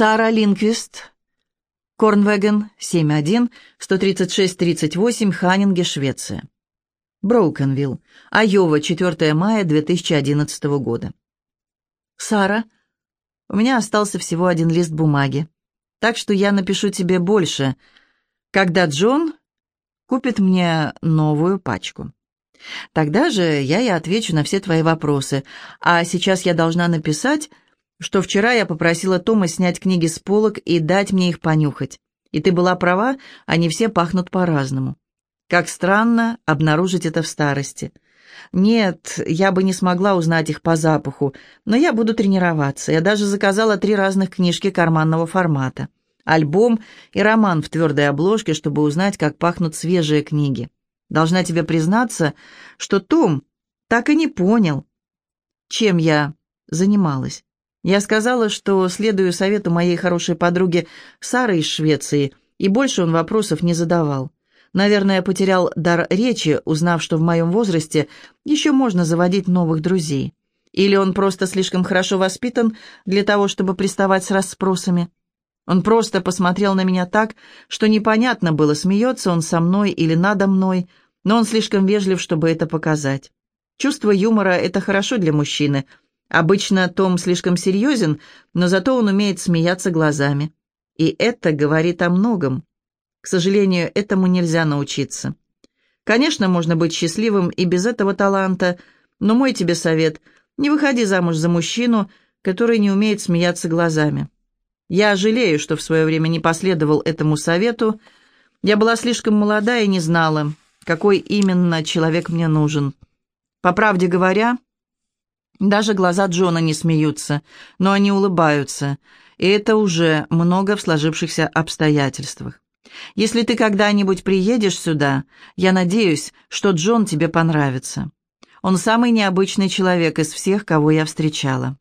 Сара Линквист, Корнвеген, 71, 136-38, Ханнинге, Швеция. Броукенвилл, Айова, 4 мая 2011 года. Сара, у меня остался всего один лист бумаги, так что я напишу тебе больше, когда Джон купит мне новую пачку. Тогда же я и отвечу на все твои вопросы, а сейчас я должна написать что вчера я попросила Тома снять книги с полок и дать мне их понюхать. И ты была права, они все пахнут по-разному. Как странно обнаружить это в старости. Нет, я бы не смогла узнать их по запаху, но я буду тренироваться. Я даже заказала три разных книжки карманного формата. Альбом и роман в твердой обложке, чтобы узнать, как пахнут свежие книги. Должна тебе признаться, что Том так и не понял, чем я занималась. Я сказала, что следую совету моей хорошей подруги Сары из Швеции, и больше он вопросов не задавал. Наверное, потерял дар речи, узнав, что в моем возрасте еще можно заводить новых друзей. Или он просто слишком хорошо воспитан для того, чтобы приставать с расспросами. Он просто посмотрел на меня так, что непонятно было, смеется он со мной или надо мной, но он слишком вежлив, чтобы это показать. Чувство юмора — это хорошо для мужчины — Обычно Том слишком серьезен, но зато он умеет смеяться глазами. И это говорит о многом. К сожалению, этому нельзя научиться. Конечно, можно быть счастливым и без этого таланта, но мой тебе совет – не выходи замуж за мужчину, который не умеет смеяться глазами. Я жалею, что в свое время не последовал этому совету. Я была слишком молода и не знала, какой именно человек мне нужен. По правде говоря, даже глаза Джона не смеются, но они улыбаются, и это уже много в сложившихся обстоятельствах. Если ты когда-нибудь приедешь сюда, я надеюсь, что Джон тебе понравится. Он самый необычный человек из всех, кого я встречала.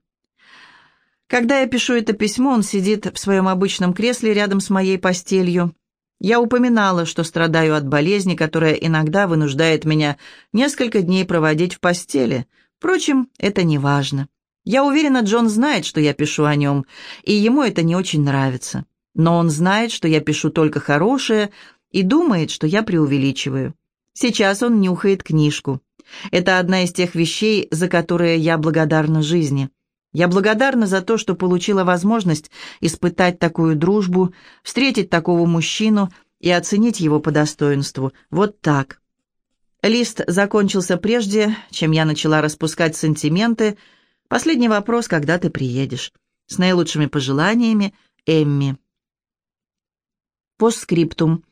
Когда я пишу это письмо, он сидит в своем обычном кресле рядом с моей постелью. Я упоминала, что страдаю от болезни, которая иногда вынуждает меня несколько дней проводить в постели – Впрочем, это не важно. Я уверена, Джон знает, что я пишу о нем, и ему это не очень нравится. Но он знает, что я пишу только хорошее, и думает, что я преувеличиваю. Сейчас он нюхает книжку. Это одна из тех вещей, за которые я благодарна жизни. Я благодарна за то, что получила возможность испытать такую дружбу, встретить такого мужчину и оценить его по достоинству. Вот так. Лист закончился прежде, чем я начала распускать сантименты. Последний вопрос, когда ты приедешь. С наилучшими пожеланиями, Эмми. Постскриптум.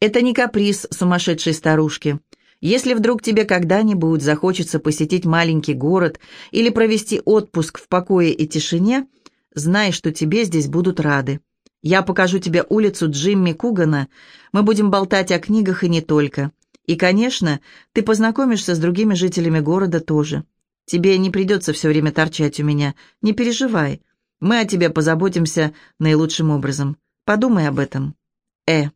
Это не каприз сумасшедшей старушки. Если вдруг тебе когда-нибудь захочется посетить маленький город или провести отпуск в покое и тишине, знай, что тебе здесь будут рады. Я покажу тебе улицу Джимми Кугана. Мы будем болтать о книгах и не только. И, конечно, ты познакомишься с другими жителями города тоже. Тебе не придется все время торчать у меня. Не переживай. Мы о тебе позаботимся наилучшим образом. Подумай об этом. Э.